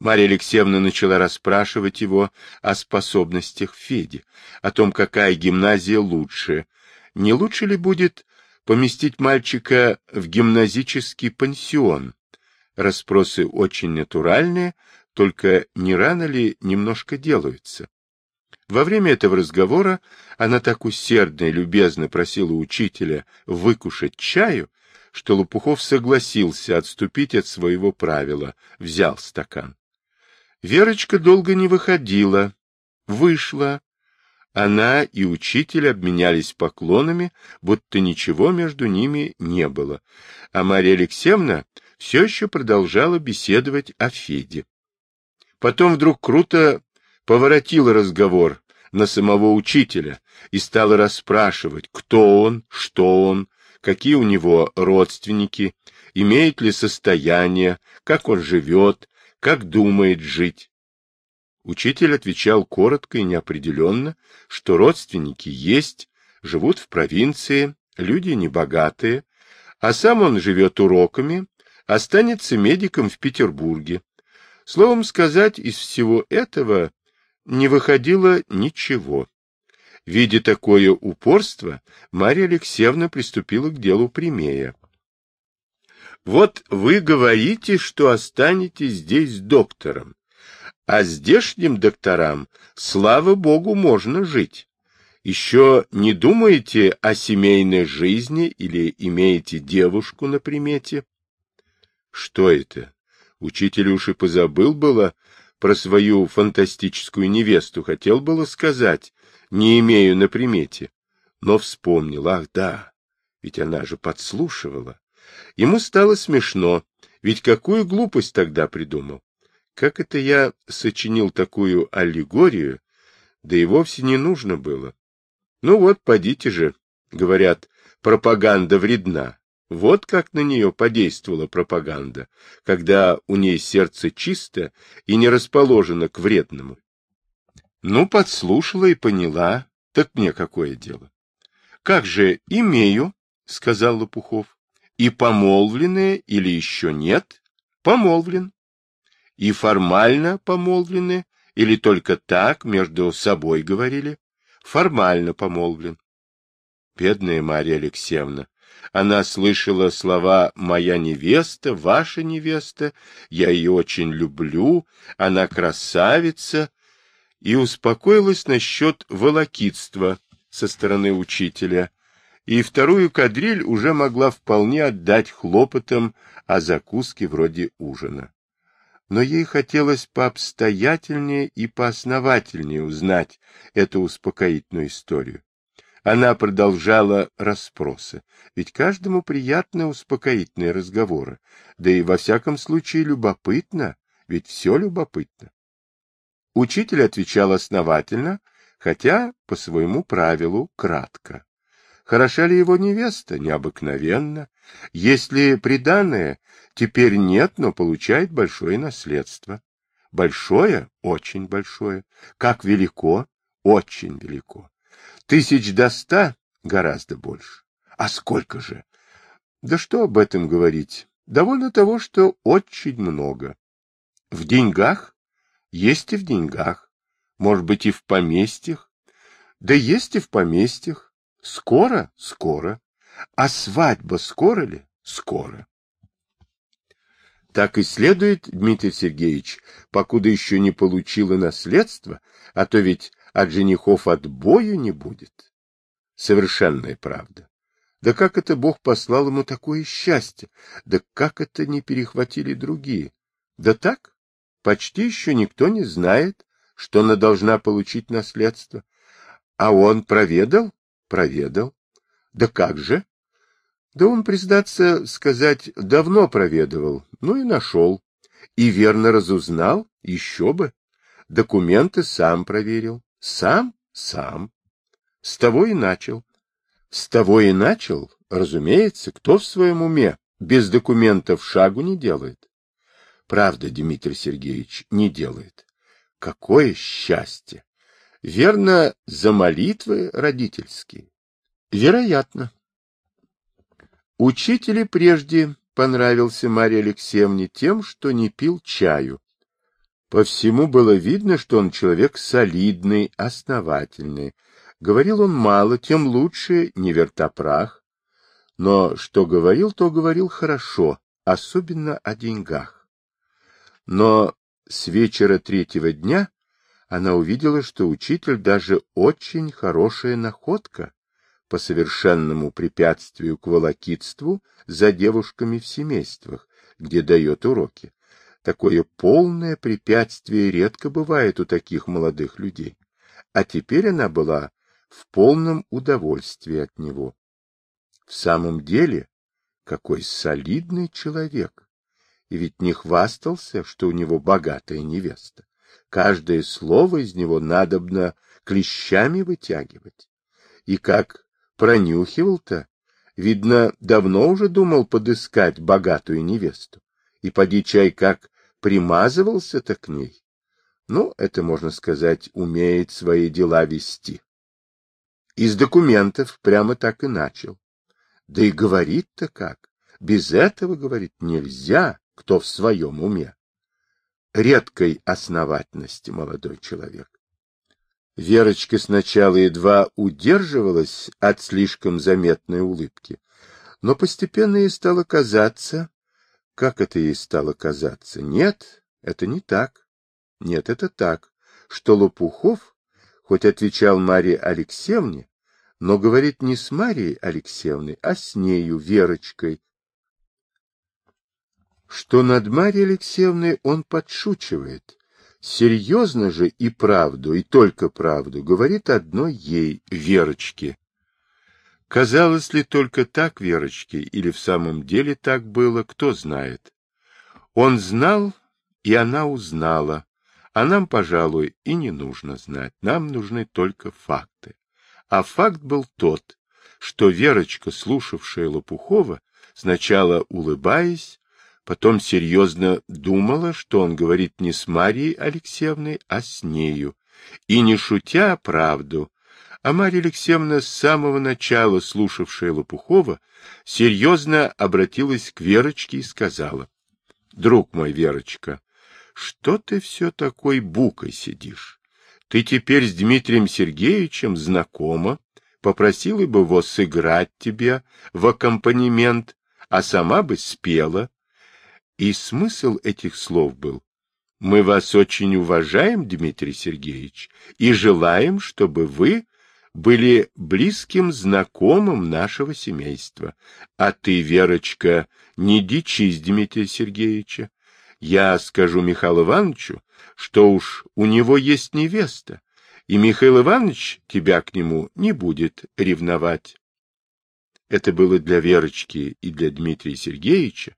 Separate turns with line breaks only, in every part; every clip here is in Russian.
Марья Алексеевна начала расспрашивать его о способностях Феди, о том, какая гимназия лучше. Не лучше ли будет поместить мальчика в гимназический пансион? Распросы очень натуральные, только не рано ли немножко делаются? Во время этого разговора она так усердно и любезно просила учителя выкушать чаю, что Лопухов согласился отступить от своего правила, взял стакан. Верочка долго не выходила. Вышла. Она и учитель обменялись поклонами, будто ничего между ними не было. А Марья Алексеевна все еще продолжала беседовать о Феде. Потом вдруг круто поворотила разговор на самого учителя и стала расспрашивать, кто он, что он, какие у него родственники, имеет ли состояние, как он живет, как думает жить. Учитель отвечал коротко и неопределенно, что родственники есть, живут в провинции, люди небогатые, а сам он живет уроками, останется медиком в Петербурге. Словом сказать, из всего этого не выходило ничего. Видя такое упорство, Марья Алексеевна приступила к делу прямее. Вот вы говорите, что останетесь здесь доктором, а здешним докторам, слава богу, можно жить. Еще не думаете о семейной жизни или имеете девушку на примете? Что это? Учитель уж и позабыл было про свою фантастическую невесту, хотел было сказать, не имею на примете, но вспомнил, ах да, ведь она же подслушивала. Ему стало смешно, ведь какую глупость тогда придумал. Как это я сочинил такую аллегорию, да и вовсе не нужно было. Ну вот, подите же, говорят, пропаганда вредна. Вот как на нее подействовала пропаганда, когда у ней сердце чисто и не расположено к вредному. Ну, подслушала и поняла, так мне какое дело. — Как же, имею, — сказал Лопухов. И помолвлены или еще нет? Помолвлен. И формально помолвлены или только так между собой говорили? Формально помолвлен. Бедная Марья Алексеевна. Она слышала слова «моя невеста», «ваша невеста», «я ее очень люблю», «она красавица» и успокоилась насчет волокитства со стороны учителя, и вторую кадриль уже могла вполне отдать хлопотам о закуске вроде ужина. Но ей хотелось пообстоятельнее и поосновательнее узнать эту успокоительную историю. Она продолжала расспросы, ведь каждому приятны успокоительные разговоры, да и во всяком случае любопытно, ведь все любопытно. Учитель отвечал основательно, хотя по своему правилу кратко. Хороша ли его невеста? Необыкновенно. Если приданное, теперь нет, но получает большое наследство. Большое? Очень большое. Как велико? Очень велико. Тысяч до ста? Гораздо больше. А сколько же? Да что об этом говорить? Довольно того, что очень много. В деньгах? Есть и в деньгах. Может быть, и в поместьях? Да есть и в поместьях. Скоро? Скоро. А свадьба скоро ли? Скоро. Так и следует, Дмитрий Сергеевич, покуда еще не получила наследство, а то ведь от женихов отбою не будет. Совершенная правда. Да как это Бог послал ему такое счастье? Да как это не перехватили другие? Да так, почти еще никто не знает, что она должна получить наследство. А он проведал? Проведал. Да как же? Да он, признаться сказать, давно проведывал, ну и нашел. И верно разузнал, еще бы. Документы сам проверил. Сам? Сам. С того и начал. С того и начал, разумеется, кто в своем уме без документов шагу не делает. Правда, Дмитрий Сергеевич, не делает. Какое счастье! Верно, за молитвы родительские. Вероятно. Учитель прежде понравился Марье Алексеевне тем, что не пил чаю. По всему было видно, что он человек солидный, основательный. Говорил он мало, тем лучше, не вертопрах. Но что говорил, то говорил хорошо, особенно о деньгах. Но с вечера третьего дня она увидела, что учитель даже очень хорошая находка по совершенному препятствию к волокитству за девушками в семействах, где дает уроки. Такое полное препятствие редко бывает у таких молодых людей. А теперь она была в полном удовольствии от него. В самом деле, какой солидный человек! И ведь не хвастался, что у него богатая невеста. Каждое слово из него надобно клещами вытягивать. И как пронюхивал-то, видно, давно уже думал подыскать богатую невесту. И поди чай как примазывался-то к ней. Ну, это, можно сказать, умеет свои дела вести. Из документов прямо так и начал. Да и говорит-то как. Без этого, говорит, нельзя, кто в своем уме. Редкой основательности молодой человек. Верочка сначала едва удерживалась от слишком заметной улыбки, но постепенно ей стало казаться, как это ей стало казаться? Нет, это не так. Нет, это так, что Лопухов, хоть отвечал Марии Алексеевне, но говорит не с Марией Алексеевной, а с нею, Верочкой, что над Марьей Алексеевной он подшучивает. Серьезно же и правду, и только правду, говорит одной ей, Верочке. Казалось ли только так Верочке, или в самом деле так было, кто знает. Он знал, и она узнала, а нам, пожалуй, и не нужно знать, нам нужны только факты. А факт был тот, что Верочка, слушавшая Лопухова, сначала улыбаясь, потом серьезно думала, что он говорит не с Марией Алексеевной, а с нею, и, не шутя правду, а Марья Алексеевна, с самого начала слушавшая Лопухова, серьезно обратилась к Верочке и сказала, «Друг мой, Верочка, что ты все такой букой сидишь? Ты теперь с Дмитрием Сергеевичем знакома, попросила бы его сыграть тебе в аккомпанемент, а сама бы спела». И смысл этих слов был, «Мы вас очень уважаем, Дмитрий Сергеевич, и желаем, чтобы вы были близким знакомым нашего семейства. А ты, Верочка, не дичись Дмитрия Сергеевича. Я скажу Михаилу Ивановичу, что уж у него есть невеста, и Михаил Иванович тебя к нему не будет ревновать. Это было для Верочки и для Дмитрия Сергеевича.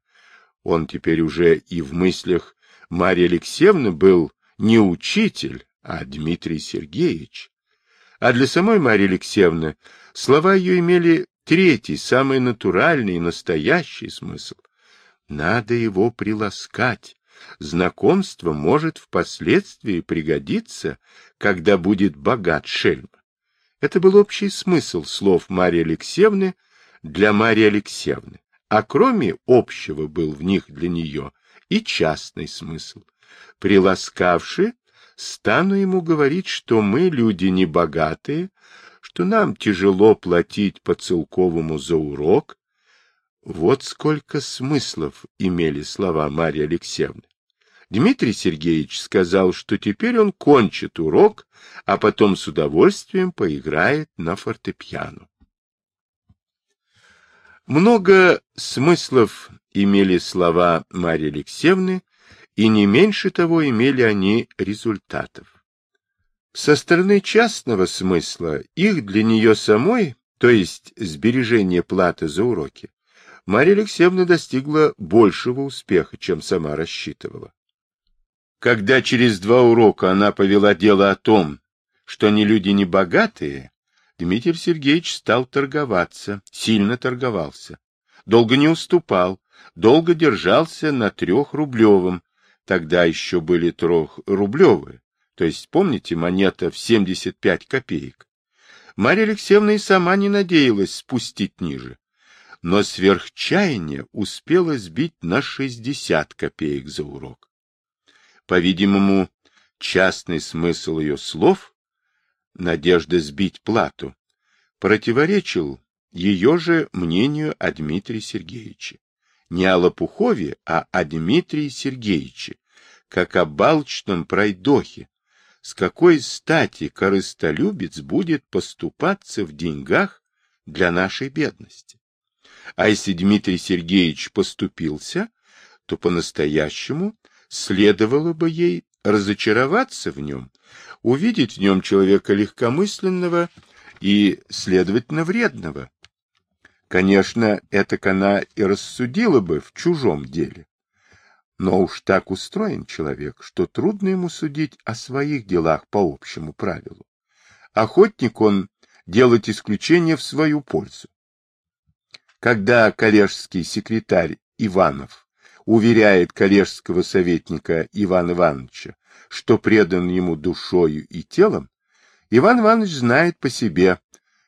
Он теперь уже и в мыслях Марьи Алексеевны был не учитель, а Дмитрий Сергеевич. А для самой Марьи Алексеевны слова ее имели третий, самый натуральный и настоящий смысл. Надо его приласкать. Знакомство может впоследствии пригодиться, когда будет богат шельма. Это был общий смысл слов Марьи Алексеевны для Марьи Алексеевны, а кроме общего был в них для нее и частный смысл. Приласкавши, стану ему говорить, что мы люди небогатые, что нам тяжело платить по целковому за урок. Вот сколько смыслов имели слова Марьи Алексеевны. Дмитрий Сергеевич сказал, что теперь он кончит урок, а потом с удовольствием поиграет на фортепиано. Много смыслов имели слова Марьи Алексеевны, и не меньше того имели они результатов. Со стороны частного смысла их для нее самой, то есть сбережение платы за уроки, Марья Алексеевна достигла большего успеха, чем сама рассчитывала. Когда через два урока она повела дело о том, что они люди не богатые, Дмитрий Сергеевич стал торговаться, сильно торговался. Долго не уступал, долго держался на трехрублевом, тогда еще были трехрублевые, то есть, помните, монета в 75 копеек. Марья Алексеевна и сама не надеялась спустить ниже, но сверхчаяние успела сбить на 60 копеек за урок. По-видимому, частный смысл ее слов — надежда сбить плату — противоречил ее же мнению о Дмитрии Сергеевиче. Не о Лопухове, а о Дмитрии Сергеевиче, как о балчном пройдохе. С какой стати корыстолюбец будет поступаться в деньгах для нашей бедности? А если Дмитрий Сергеевич поступился, то по-настоящему следовало бы ей разочароваться в нем, увидеть в нем человека легкомысленного и, следовательно, вредного. Конечно, это она и рассудила бы в чужом деле. Но уж так устроен человек, что трудно ему судить о своих делах по общему правилу. Охотник он делать исключение в свою пользу. Когда коллежский секретарь Иванов уверяет коллежского советника Ивана Ивановича, что предан ему душою и телом, Иван Иванович знает по себе,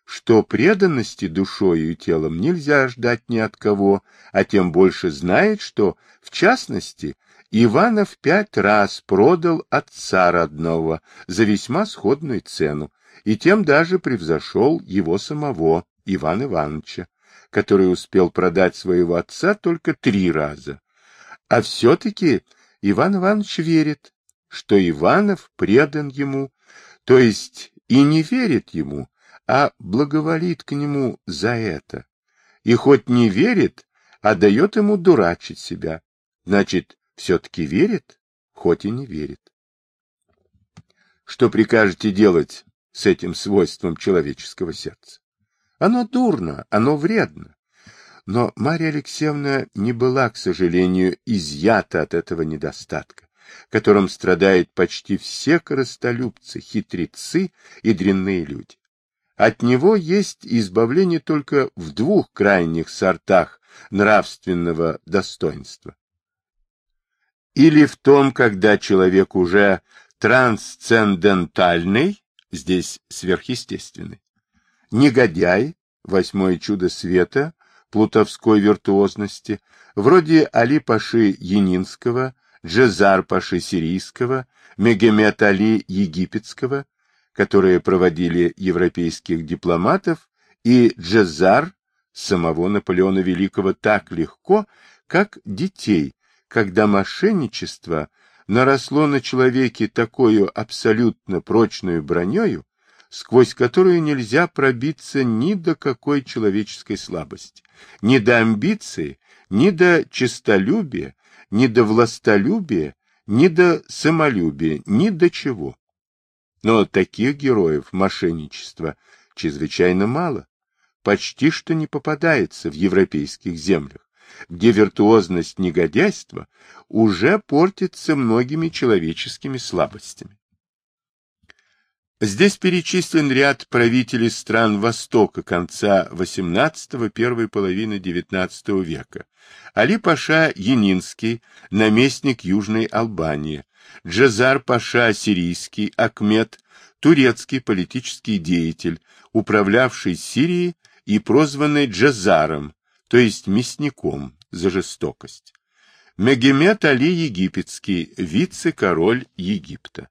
что преданности душою и телом нельзя ждать ни от кого, а тем больше знает, что, в частности, Иванов пять раз продал отца родного за весьма сходную цену, и тем даже превзошел его самого, Ивана Ивановича который успел продать своего отца только три раза. А все-таки Иван Иванович верит, что Иванов предан ему, то есть и не верит ему, а благоволит к нему за это. И хоть не верит, а дает ему дурачить себя. Значит, все-таки верит, хоть и не верит. Что прикажете делать с этим свойством человеческого сердца? Оно дурно, оно вредно. Но Марья Алексеевна не была, к сожалению, изъята от этого недостатка, которым страдают почти все коростолюбцы, хитрецы и дрянные люди. От него есть избавление только в двух крайних сортах нравственного достоинства. Или в том, когда человек уже трансцендентальный, здесь сверхъестественный, негодяй, восьмое чудо света, плутовской виртуозности, вроде Али Паши Янинского, Джезар Паши Сирийского, Мегемет Али Египетского, которые проводили европейских дипломатов, и Джезар самого Наполеона Великого так легко, как детей, когда мошенничество наросло на человеке такую абсолютно прочную бронею, сквозь которую нельзя пробиться ни до какой человеческой слабости, ни до амбиции, ни до честолюбия, ни до властолюбия, ни до самолюбия, ни до чего. Но таких героев мошенничества чрезвычайно мало, почти что не попадается в европейских землях, где виртуозность негодяйства уже портится многими человеческими слабостями. Здесь перечислен ряд правителей стран Востока конца XVIII – первой половины XIX века. Али Паша Янинский, наместник Южной Албании, Джазар Паша Сирийский, Акмет, турецкий политический деятель, управлявший Сирией и прозванный Джазаром, то есть мясником за жестокость. Мегемет Али Египетский, вице-король Египта.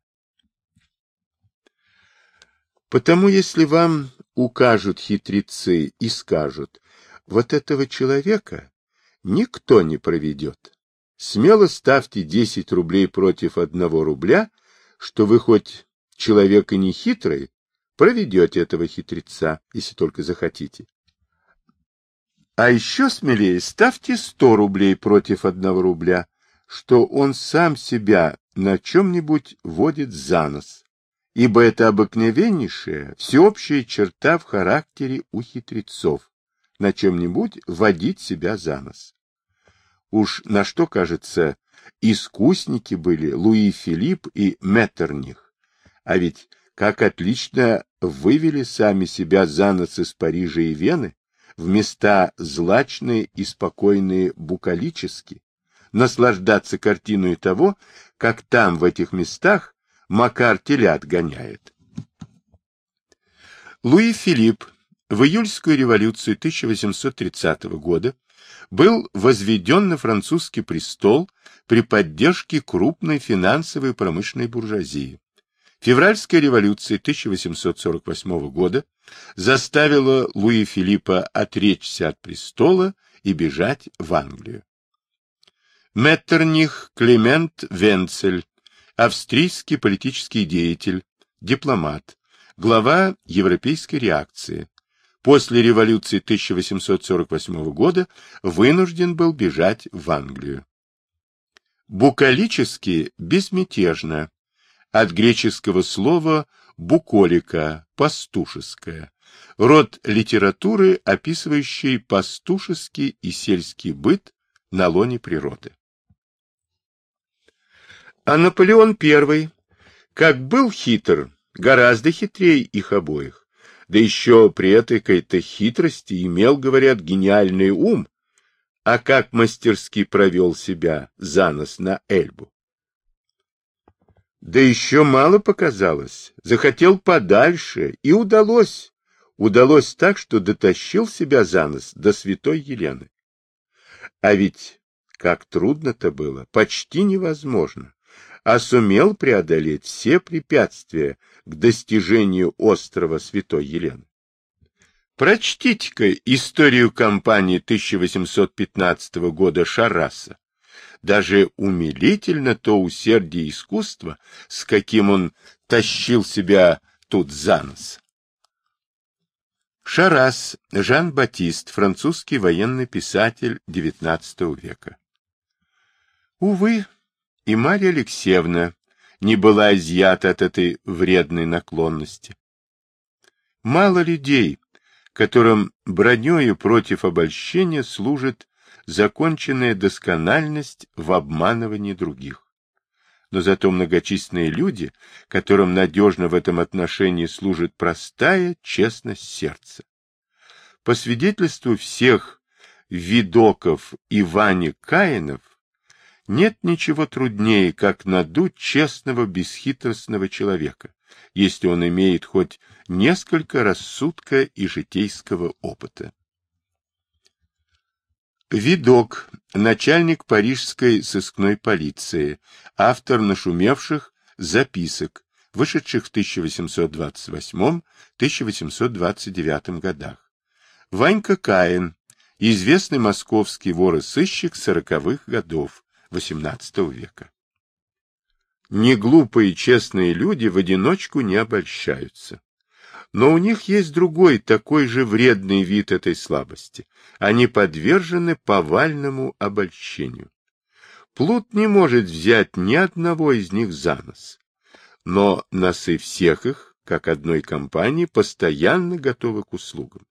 Потому если вам укажут хитрецы и скажут, вот этого человека никто не проведет, смело ставьте 10 рублей против одного рубля, что вы хоть человек и не хитрый, проведете этого хитреца, если только захотите. А еще смелее ставьте 100 рублей против одного рубля, что он сам себя на чем-нибудь водит за нос ибо это обыкновеннейшая, всеобщая черта в характере у хитрецов, на чем-нибудь водить себя за нос. Уж на что, кажется, искусники были Луи Филипп и Меттерних, а ведь как отлично вывели сами себя за нос из Парижа и Вены в места злачные и спокойные букалически, наслаждаться картиной того, как там, в этих местах, Макар телят гоняет. Луи Филипп в июльскую революцию 1830 года был возведен на французский престол при поддержке крупной финансовой и промышленной буржуазии. Февральская революция 1848 года заставила Луи Филиппа отречься от престола и бежать в Англию. Меттерних Климент Венцель, австрийский политический деятель, дипломат, глава европейской реакции. После революции 1848 года вынужден был бежать в Англию. Букалически безмятежно, от греческого слова «буколика» – пастушеская, род литературы, описывающий пастушеский и сельский быт на лоне природы. А Наполеон I, как был хитр, гораздо хитрее их обоих, да еще при этой какой-то хитрости имел, говорят, гениальный ум, а как мастерски провел себя за нос на Эльбу. Да еще мало показалось, захотел подальше, и удалось. Удалось так, что дотащил себя за нос до святой Елены. А ведь как трудно-то было, почти невозможно, а сумел преодолеть все препятствия к достижению острова святой Елены. Прочтите-ка историю кампании 1815 года Шараса даже умилительно то усердие искусства, с каким он тащил себя тут за нос. Шарас Жан-Батист, французский военный писатель XIX века. Увы, и Марья Алексеевна не была изъята от этой вредной наклонности. Мало людей, которым бронёю против обольщения служит законченная доскональность в обманывании других. Но зато многочисленные люди, которым надежно в этом отношении служит простая честность сердца. По свидетельству всех видоков и Вани Каинов, нет ничего труднее, как надуть честного, бесхитростного человека, если он имеет хоть несколько рассудка и житейского опыта. Видок, начальник парижской сыскной полиции, автор нашумевших записок, вышедших в 1828-1829 годах. Ванька Каин, известный московский вор и сыщик сороковых годов XVIII века. Неглупые честные люди в одиночку не обольщаются. Но у них есть другой, такой же вредный вид этой слабости. Они подвержены повальному обольщению. Плут не может взять ни одного из них за нос. Но носы всех их, как одной компании, постоянно готовы к услугам.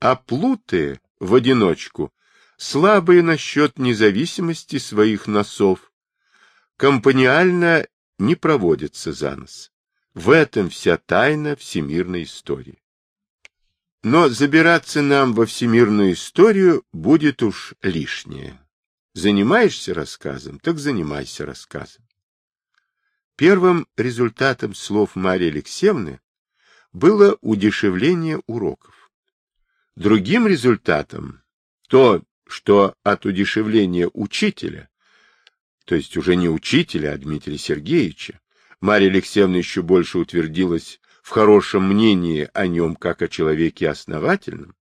А плуты в одиночку слабые насчет независимости своих носов, компаниально не проводятся за нос. В этом вся тайна всемирной истории. Но забираться нам во всемирную историю будет уж лишнее. Занимаешься рассказом, так занимайся рассказом. Первым результатом слов Марии Алексеевны было удешевление уроков. Другим результатом то, что от удешевления учителя, то есть уже не учителя, а Дмитрия Сергеевича, Марья Алексеевна еще больше утвердилась в хорошем мнении о нем как о человеке основательном,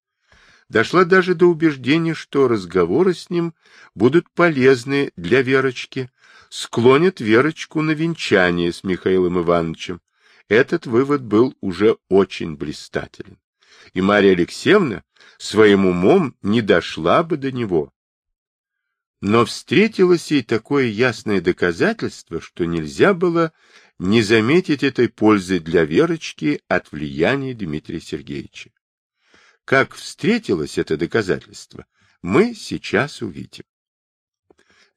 дошла даже до убеждения, что разговоры с ним будут полезны для Верочки, склонят Верочку на венчание с Михаилом Ивановичем. Этот вывод был уже очень блистателен. И Марья Алексеевна своим умом не дошла бы до него, но встретилось ей такое ясное доказательство, что нельзя было не заметить этой пользы для Верочки от влияния Дмитрия Сергеевича. Как встретилось это доказательство, мы сейчас увидим.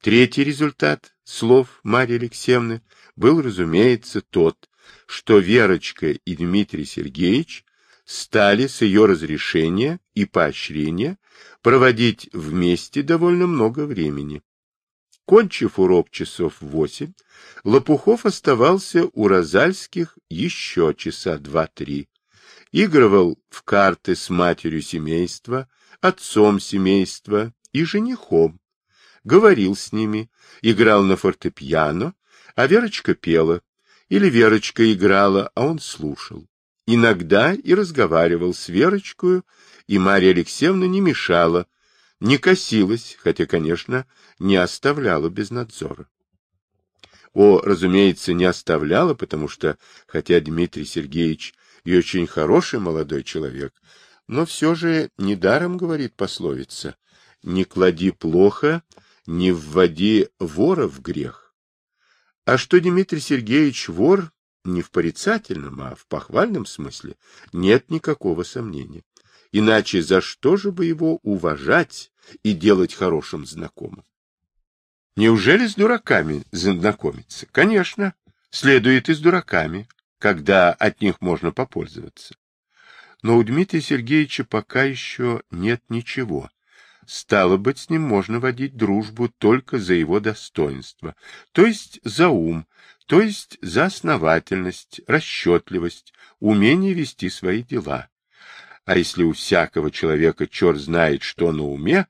Третий результат слов Марии Алексеевны был, разумеется, тот, что Верочка и Дмитрий Сергеевич стали с ее разрешения и поощрения проводить вместе довольно много времени. Кончив урок часов восемь, Лопухов оставался у Розальских еще часа два-три. Игрывал в карты с матерью семейства, отцом семейства и женихом, говорил с ними, играл на фортепиано, а Верочка пела, или Верочка играла, а он слушал. Иногда и разговаривал с Верочкой, и Марья Алексеевна не мешала, не косилась, хотя, конечно, не оставляла без надзора. О, разумеется, не оставляла, потому что, хотя Дмитрий Сергеевич и очень хороший молодой человек, но все же недаром говорит пословица «Не клади плохо, не вводи вора в грех». А что Дмитрий Сергеевич вор, не в порицательном, а в похвальном смысле, нет никакого сомнения. Иначе за что же бы его уважать и делать хорошим знакомым? Неужели с дураками знакомиться? Конечно, следует и с дураками, когда от них можно попользоваться. Но у Дмитрия Сергеевича пока еще нет ничего. Стало быть, с ним можно водить дружбу только за его достоинство, то есть за ум, то есть за основательность, расчетливость, умение вести свои дела. А если у всякого человека черт знает, что на уме,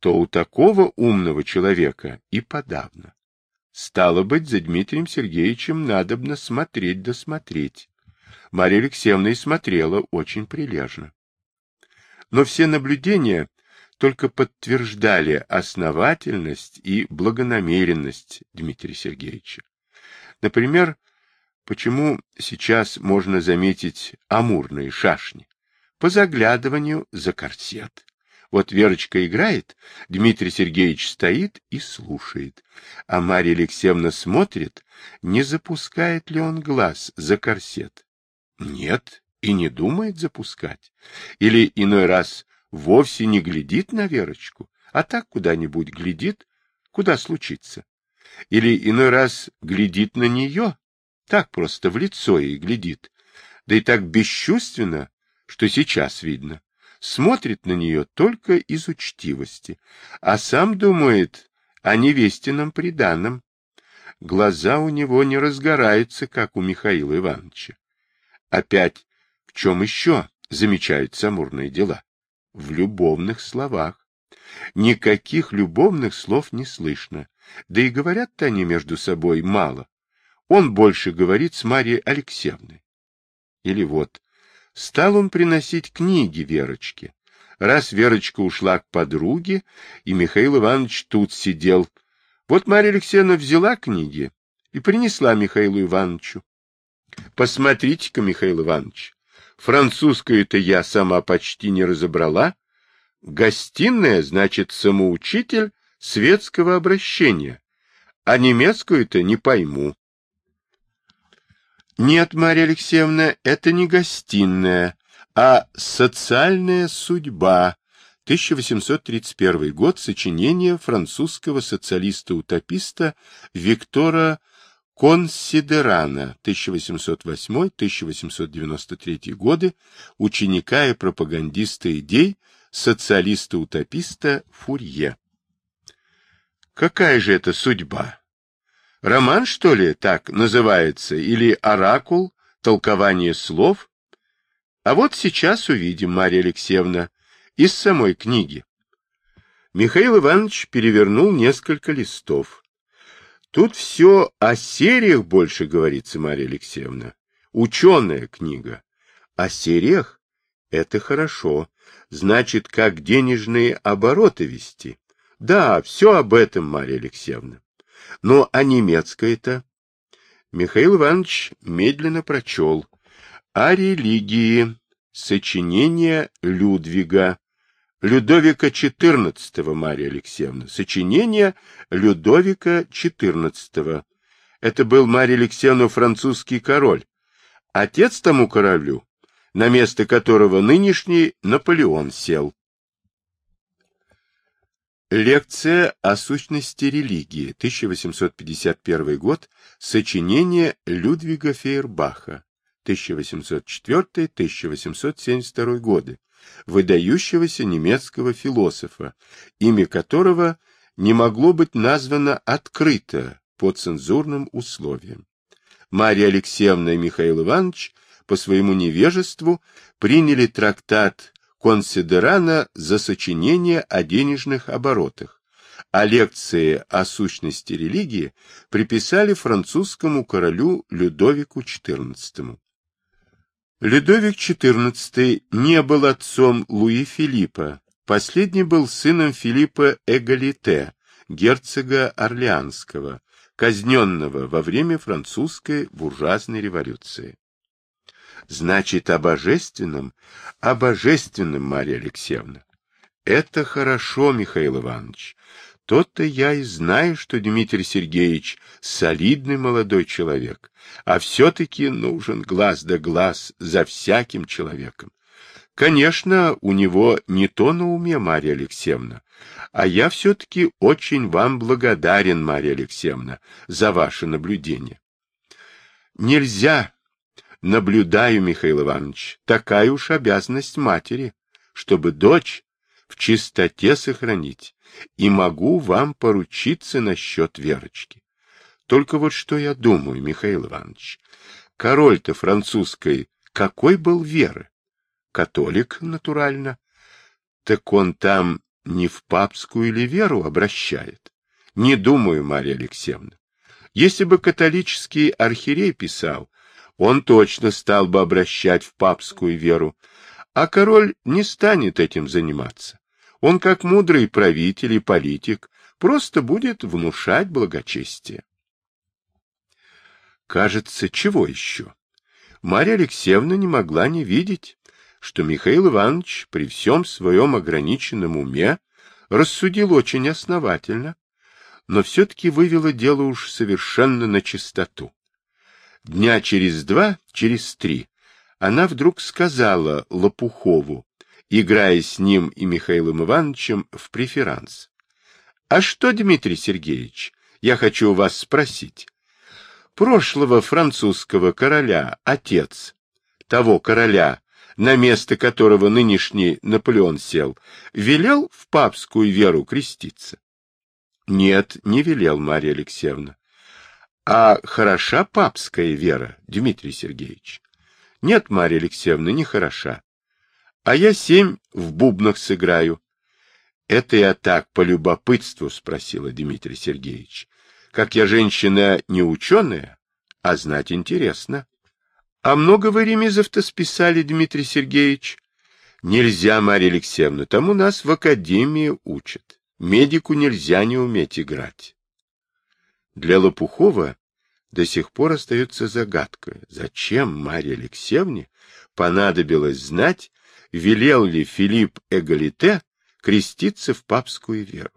то у такого умного человека и подавно. Стало быть, за Дмитрием Сергеевичем надобно смотреть да смотреть. Марья Алексеевна и смотрела очень прилежно. Но все наблюдения только подтверждали основательность и благонамеренность Дмитрия Сергеевича. Например, почему сейчас можно заметить амурные шашни? По заглядыванию за корсет. Вот Верочка играет, Дмитрий Сергеевич стоит и слушает, а Марья Алексеевна смотрит, не запускает ли он глаз за корсет. Нет, и не думает запускать. Или иной раз вовсе не глядит на Верочку, а так куда-нибудь глядит, куда случится. Или иной раз глядит на нее, так просто в лицо ей глядит, да и так бесчувственно, что сейчас видно смотрит на нее только из учтивости, а сам думает о невестином приданном. Глаза у него не разгораются, как у Михаила Ивановича. Опять, в чем еще замечают самурные дела? В любовных словах. Никаких любовных слов не слышно, да и говорят-то они между собой мало. Он больше говорит с Марьей Алексеевной. Или вот, Стал он приносить книги Верочке. Раз Верочка ушла к подруге, и Михаил Иванович тут сидел, вот Марья Алексеевна взяла книги и принесла Михаилу Ивановичу. Посмотрите-ка, Михаил Иванович, французскую-то я сама почти не разобрала. Гостиная, значит, самоучитель светского обращения, а немецкую-то не пойму. Нет, Марья Алексеевна, это не гостиная, а социальная судьба. 1831 год, сочинение французского социалиста-утописта Виктора Консидерана, 1808-1893 годы, ученика и пропагандиста идей социалиста-утописта Фурье. Какая же это судьба? Роман, что ли, так называется, или оракул, толкование слов? А вот сейчас увидим, Марья Алексеевна, из самой книги. Михаил Иванович перевернул несколько листов. Тут все о сериях больше говорится, Марья Алексеевна. Ученая книга. О сериях? Это хорошо. Значит, как денежные обороты вести. Да, все об этом, Марья Алексеевна. Ну, а немецкое-то? Михаил Иванович медленно прочел. О религии. Сочинение Людвига. Людовика XIV, Мария Алексеевна. Сочинение Людовика XIV. Это был, Мария Алексеевна, французский король. Отец тому королю, на место которого нынешний Наполеон сел. Лекция о сущности религии, 1851 год, сочинение Людвига Фейербаха, 1804-1872 годы, выдающегося немецкого философа, имя которого не могло быть названо открыто по цензурным условиям. Марья Алексеевна и Михаил Иванович по своему невежеству приняли трактат консидерана за сочинение о денежных оборотах, а лекции о сущности религии приписали французскому королю Людовику XIV. Людовик XIV не был отцом Луи Филиппа, последний был сыном Филиппа Эгалите, герцога Орлеанского, казненного во время французской буржуазной революции. Значит, о божественном, о божественном, Марья Алексеевна. Это хорошо, Михаил Иванович. То-то я и знаю, что Дмитрий Сергеевич солидный молодой человек, а все-таки нужен глаз да глаз за всяким человеком. Конечно, у него не то на уме, Марья Алексеевна, а я все-таки очень вам благодарен, Марья Алексеевна, за ваше наблюдение. Нельзя, наблюдаю, Михаил Иванович, такая уж обязанность матери, чтобы дочь в чистоте сохранить, и могу вам поручиться насчет Верочки. Только вот что я думаю, Михаил Иванович, король-то французской какой был веры? Католик, натурально. Так он там не в папскую ли веру обращает? Не думаю, Марья Алексеевна. Если бы католический архиерей писал, он точно стал бы обращать в папскую веру, а король не станет этим заниматься. Он, как мудрый правитель и политик, просто будет внушать благочестие. Кажется, чего еще? Марья Алексеевна не могла не видеть, что Михаил Иванович при всем своем ограниченном уме рассудил очень основательно, но все-таки вывело дело уж совершенно на чистоту. Дня через два, через три, она вдруг сказала Лопухову, играя с ним и Михаилом Ивановичем в преферанс. — А что, Дмитрий Сергеевич, я хочу у вас спросить. Прошлого французского короля, отец, того короля, на место которого нынешний Наполеон сел, велел в папскую веру креститься? — Нет, не велел, Марья Алексеевна. — А хороша папская вера, Дмитрий Сергеевич? — Нет, Марья Алексеевна, не хороша а я семь в бубнах сыграю. — Это я так, по любопытству, — спросила Дмитрий Сергеевич. — Как я женщина не ученая, а знать интересно. — А много вы ремизов-то списали, Дмитрий Сергеевич? — Нельзя, Марья Алексеевна, там у нас в академии учат. Медику нельзя не уметь играть. Для Лопухова до сих пор остается загадка, зачем Марье Алексеевне понадобилось знать, велел ли Филипп Эгалите креститься в папскую веру.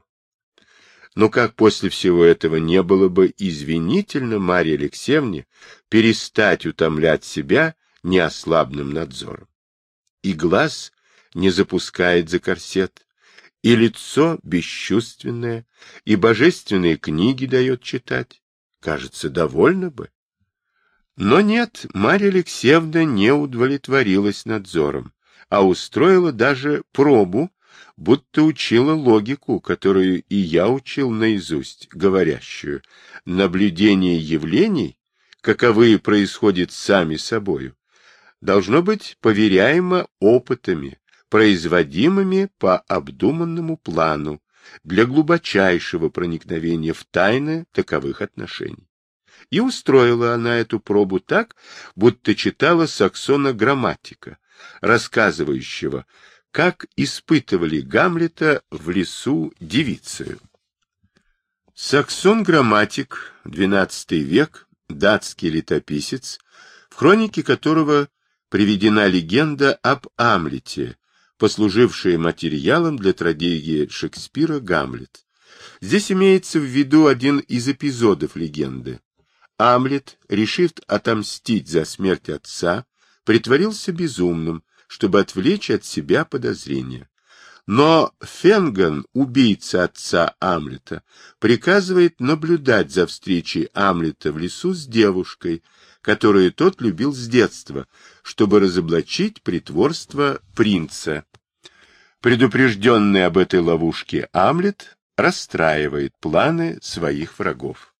Но как после всего этого не было бы извинительно Марье Алексеевне перестать утомлять себя неослабным надзором? И глаз не запускает за корсет, и лицо бесчувственное, и божественные книги дает читать. Кажется, довольно бы. Но нет, Марья Алексеевна не удовлетворилась надзором а устроила даже пробу, будто учила логику, которую и я учил наизусть, говорящую. Наблюдение явлений, каковые происходят сами собою, должно быть поверяемо опытами, производимыми по обдуманному плану, для глубочайшего проникновения в тайны таковых отношений. И устроила она эту пробу так, будто читала Саксона грамматика, рассказывающего, как испытывали Гамлета в лесу девицею. Саксон-грамматик, XII век, датский летописец, в хронике которого приведена легенда об Амлете, послужившая материалом для трагедии Шекспира «Гамлет». Здесь имеется в виду один из эпизодов легенды. Амлет, решив отомстить за смерть отца, притворился безумным, чтобы отвлечь от себя подозрения. Но Фенган, убийца отца Амлета, приказывает наблюдать за встречей Амлета в лесу с девушкой, которую тот любил с детства, чтобы разоблачить притворство принца. Предупрежденный об этой ловушке Амлет расстраивает планы своих врагов.